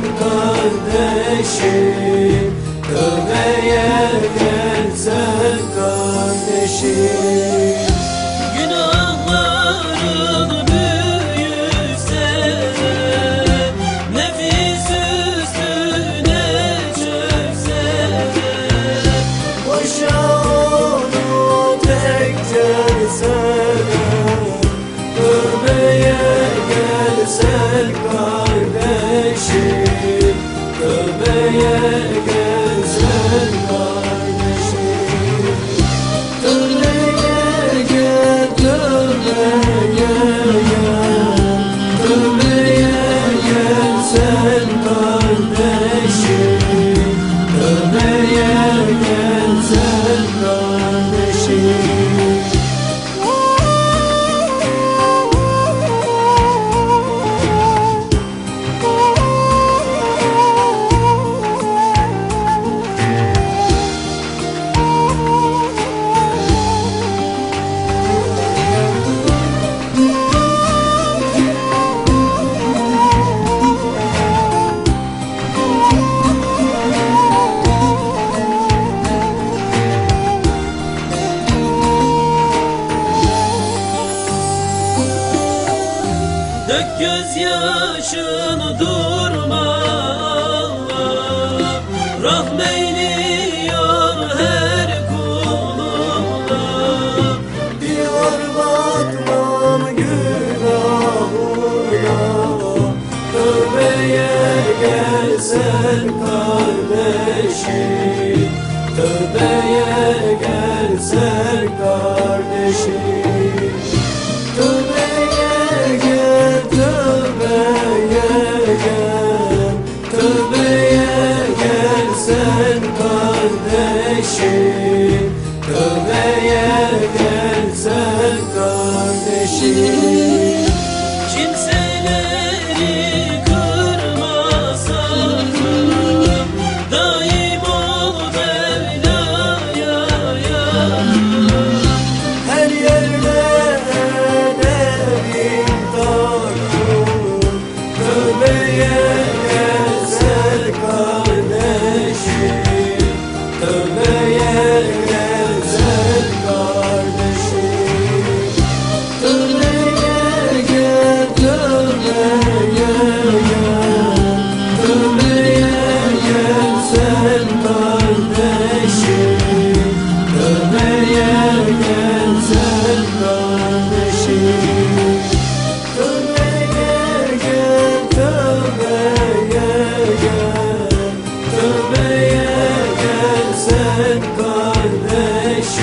كان sen öldün gözyaşını durma Allah Rahmeyliyor her kuluna Diyor bakmam günahına Tövbeye gelsen kardeşim. Tövbeye gelsen kardeşim. you.